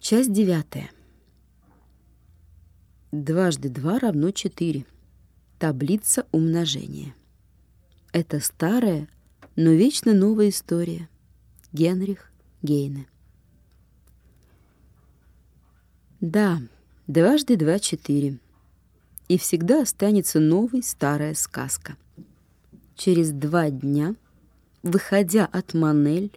Часть девятая. Дважды два равно четыре. Таблица умножения. Это старая, но вечно новая история. Генрих Гейне. Да, дважды два — четыре. И всегда останется новой старая сказка. Через два дня, выходя от Манель,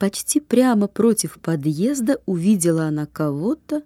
почти прямо против подъезда увидела она кого-то,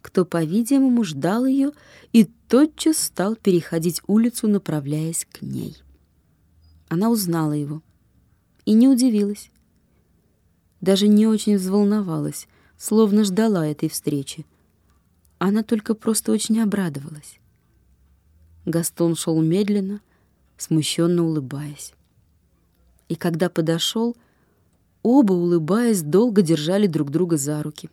кто, по-видимому, ждал ее и тотчас стал переходить улицу, направляясь к ней. Она узнала его и не удивилась, даже не очень взволновалась, словно ждала этой встречи. Она только просто очень обрадовалась. Гастон шел медленно, смущенно улыбаясь. И когда подошел, оба, улыбаясь, долго держали друг друга за руки.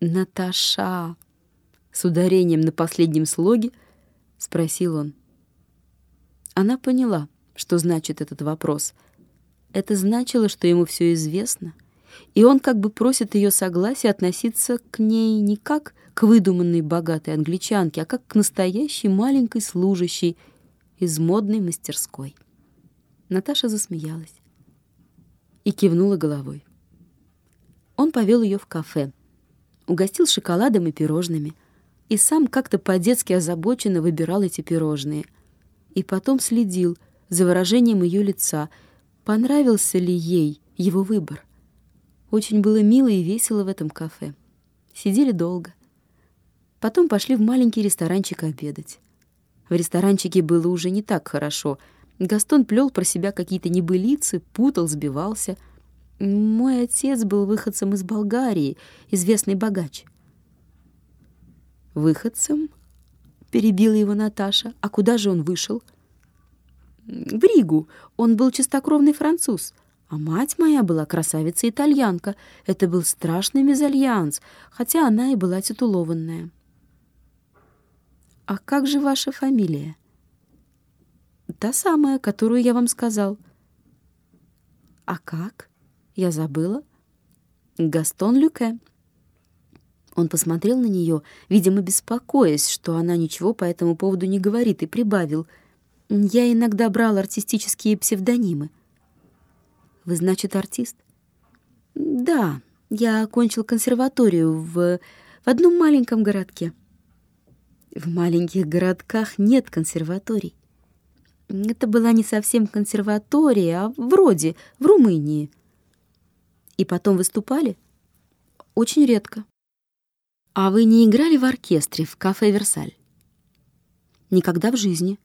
«Наташа!» — с ударением на последнем слоге спросил он. Она поняла, что значит этот вопрос. Это значило, что ему все известно, и он как бы просит ее согласия относиться к ней не как к выдуманной богатой англичанке, а как к настоящей маленькой служащей из модной мастерской. Наташа засмеялась и кивнула головой. Он повел ее в кафе, угостил шоколадом и пирожными, и сам как-то по-детски озабоченно выбирал эти пирожные. И потом следил за выражением ее лица, понравился ли ей его выбор. Очень было мило и весело в этом кафе. Сидели долго. Потом пошли в маленький ресторанчик обедать. В ресторанчике было уже не так хорошо. Гастон плел про себя какие-то небылицы, путал, сбивался. Мой отец был выходцем из Болгарии, известный богач. «Выходцем?» — перебила его Наташа. «А куда же он вышел?» «В Ригу. Он был чистокровный француз». А мать моя была красавица-итальянка. Это был страшный мезальянс, хотя она и была титулованная. «А как же ваша фамилия?» «Та самая, которую я вам сказал». «А как? Я забыла». «Гастон Люке». Он посмотрел на нее, видимо, беспокоясь, что она ничего по этому поводу не говорит, и прибавил. «Я иногда брал артистические псевдонимы». «Вы, значит, артист?» «Да, я окончил консерваторию в, в одном маленьком городке». В маленьких городках нет консерваторий. Это была не совсем консерватория, а вроде в Румынии. И потом выступали? Очень редко. А вы не играли в оркестре в кафе «Версаль»? Никогда в жизни.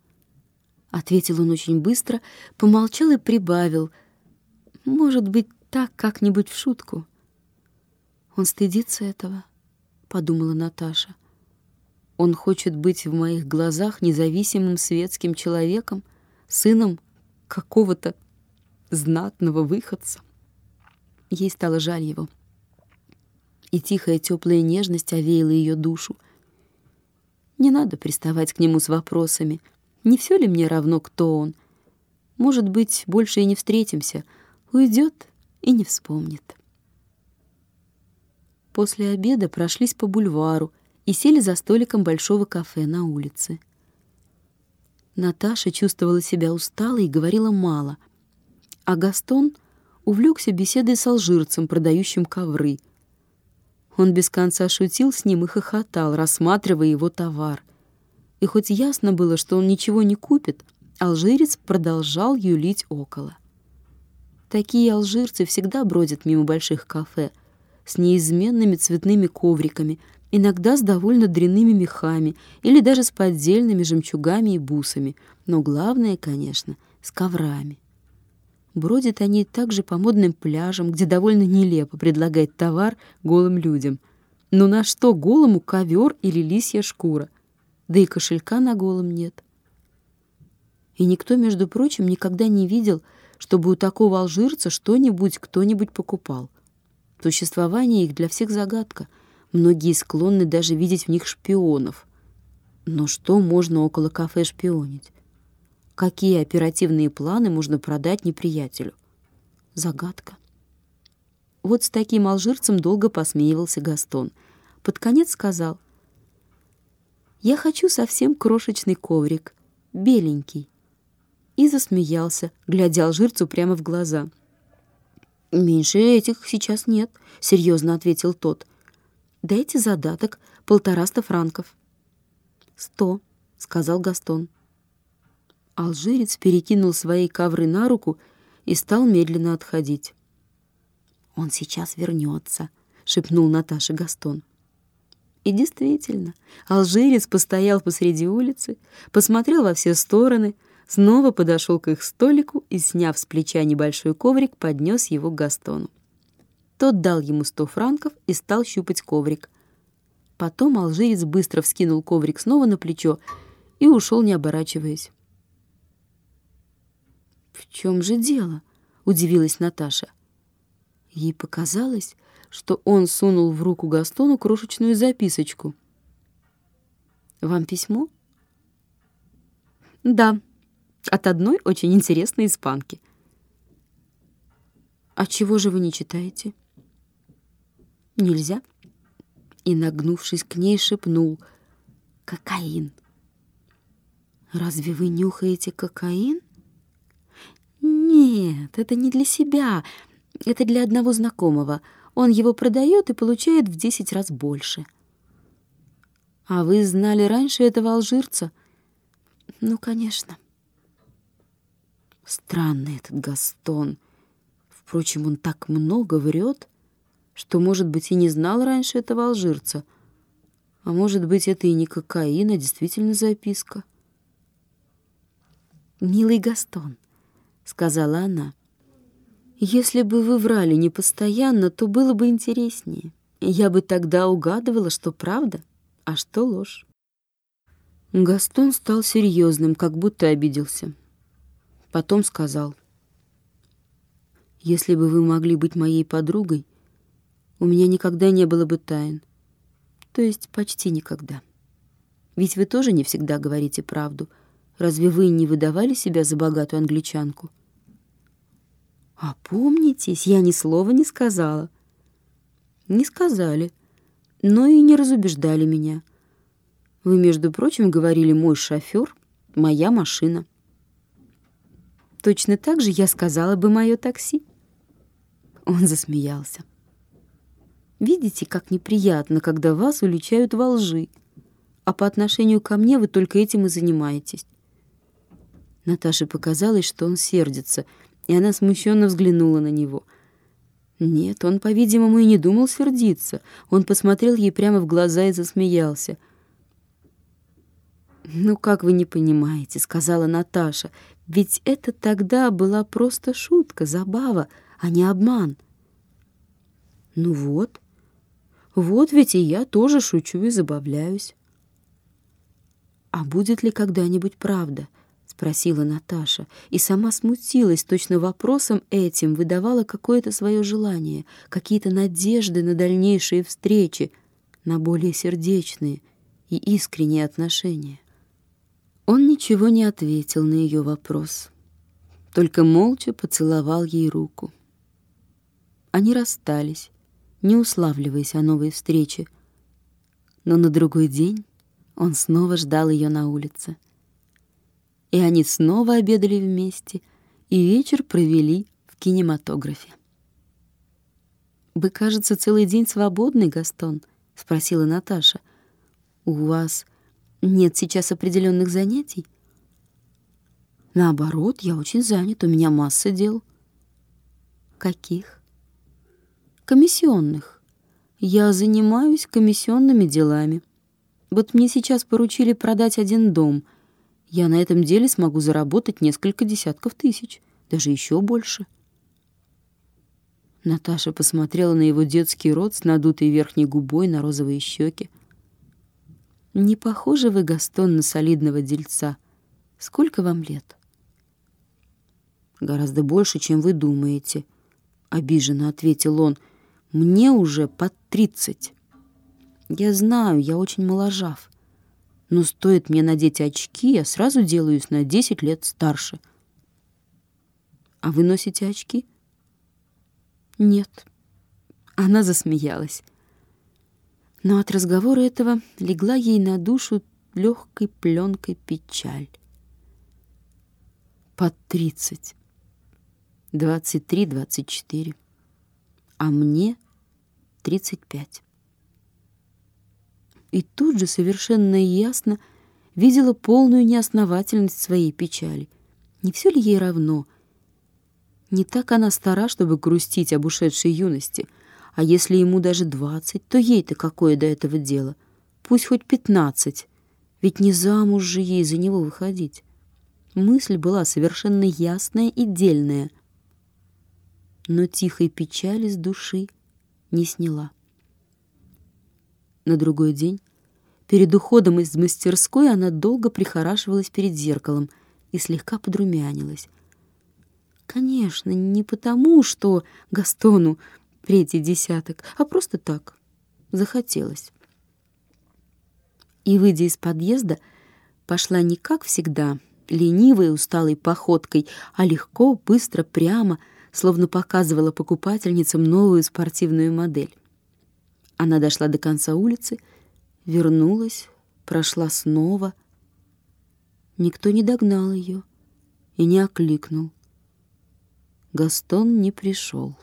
Ответил он очень быстро, помолчал и прибавил. Может быть, так как-нибудь в шутку. Он стыдится этого, подумала Наташа. Он хочет быть в моих глазах независимым светским человеком, сыном какого-то знатного выходца. Ей стало жаль его. И тихая теплая нежность овеяла ее душу. Не надо приставать к нему с вопросами. Не все ли мне равно, кто он? Может быть, больше и не встретимся. Уйдет и не вспомнит. После обеда прошлись по бульвару, и сели за столиком большого кафе на улице. Наташа чувствовала себя усталой и говорила мало, а Гастон увлекся беседой с алжирцем, продающим ковры. Он без конца шутил с ним и хохотал, рассматривая его товар. И хоть ясно было, что он ничего не купит, алжирец продолжал юлить около. Такие алжирцы всегда бродят мимо больших кафе с неизменными цветными ковриками, иногда с довольно дрянными мехами или даже с поддельными жемчугами и бусами, но главное, конечно, с коврами. Бродят они также по модным пляжам, где довольно нелепо предлагать товар голым людям. Но на что голому ковер или лисья шкура? Да и кошелька на голом нет. И никто, между прочим, никогда не видел, чтобы у такого алжирца что-нибудь кто-нибудь покупал. Существование их для всех загадка — Многие склонны даже видеть в них шпионов. Но что можно около кафе шпионить? Какие оперативные планы можно продать неприятелю? Загадка. Вот с таким алжирцем долго посмеивался Гастон. Под конец сказал, «Я хочу совсем крошечный коврик, беленький». И засмеялся, глядя алжирцу прямо в глаза. «Меньше этих сейчас нет», — серьезно ответил тот. «Дайте задаток, полтораста франков». «Сто», — сказал Гастон. Алжирец перекинул свои ковры на руку и стал медленно отходить. «Он сейчас вернется», — шепнул Наташа Гастон. И действительно, алжирец постоял посреди улицы, посмотрел во все стороны, снова подошел к их столику и, сняв с плеча небольшой коврик, поднес его к Гастону. Тот дал ему сто франков и стал щупать коврик. Потом алжирец быстро вскинул коврик снова на плечо и ушел, не оборачиваясь. «В чем же дело?» — удивилась Наташа. Ей показалось, что он сунул в руку Гастону крошечную записочку. «Вам письмо?» «Да, от одной очень интересной испанки». «А чего же вы не читаете?» «Нельзя». И, нагнувшись к ней, шепнул «Кокаин». «Разве вы нюхаете кокаин?» «Нет, это не для себя, это для одного знакомого. Он его продает и получает в десять раз больше». «А вы знали раньше этого алжирца?» «Ну, конечно». Странный этот Гастон. Впрочем, он так много врет, что, может быть, и не знал раньше этого алжирца. А может быть, это и не кокаин, а действительно записка. «Милый Гастон», — сказала она. «Если бы вы врали не постоянно, то было бы интереснее. Я бы тогда угадывала, что правда, а что ложь». Гастон стал серьезным, как будто обиделся. Потом сказал, «Если бы вы могли быть моей подругой, у меня никогда не было бы тайн. То есть почти никогда. Ведь вы тоже не всегда говорите правду — Разве вы не выдавали себя за богатую англичанку? Опомнитесь, я ни слова не сказала. Не сказали, но и не разубеждали меня. Вы, между прочим, говорили «мой шофер», «моя машина». Точно так же я сказала бы «моё такси». Он засмеялся. Видите, как неприятно, когда вас уличают во лжи, а по отношению ко мне вы только этим и занимаетесь. Наташе показалось, что он сердится, и она смущенно взглянула на него. Нет, он, по-видимому, и не думал сердиться. Он посмотрел ей прямо в глаза и засмеялся. «Ну, как вы не понимаете», — сказала Наташа, «ведь это тогда была просто шутка, забава, а не обман». «Ну вот, вот ведь и я тоже шучу и забавляюсь». «А будет ли когда-нибудь правда?» спросила Наташа, и сама смутилась, точно вопросом этим выдавала какое-то свое желание, какие-то надежды на дальнейшие встречи, на более сердечные и искренние отношения. Он ничего не ответил на ее вопрос, только молча поцеловал ей руку. Они расстались, не уславливаясь о новой встрече, но на другой день он снова ждал ее на улице — и они снова обедали вместе, и вечер провели в кинематографе. «Вы, кажется, целый день свободный, Гастон?» — спросила Наташа. «У вас нет сейчас определенных занятий?» «Наоборот, я очень занят, у меня масса дел». «Каких?» «Комиссионных. Я занимаюсь комиссионными делами. Вот мне сейчас поручили продать один дом — я на этом деле смогу заработать несколько десятков тысяч, даже еще больше. Наташа посмотрела на его детский рот с надутой верхней губой на розовые щеки. «Не похожи вы, Гастон, на солидного дельца. Сколько вам лет?» «Гораздо больше, чем вы думаете», — обиженно ответил он. «Мне уже под тридцать. Я знаю, я очень моложав. Но стоит мне надеть очки, я сразу делаюсь на 10 лет старше. А вы носите очки? Нет. Она засмеялась. Но от разговора этого легла ей на душу легкой пленкой печаль. Под тридцать. Двадцать три, двадцать четыре. А мне тридцать пять. И тут же совершенно ясно видела полную неосновательность своей печали. Не все ли ей равно? Не так она стара, чтобы грустить об ушедшей юности — а если ему даже двадцать, то ей-то какое до этого дело? Пусть хоть пятнадцать, ведь не замуж же ей за него выходить. Мысль была совершенно ясная и дельная, но тихой печали с души не сняла. На другой день, перед уходом из мастерской, она долго прихорашивалась перед зеркалом и слегка подрумянилась. Конечно, не потому, что Gastoну третий десяток, а просто так. Захотелось. И, выйдя из подъезда, пошла не как всегда, ленивой усталой походкой, а легко, быстро, прямо, словно показывала покупательницам новую спортивную модель. Она дошла до конца улицы, вернулась, прошла снова. Никто не догнал ее и не окликнул. Гастон не пришел.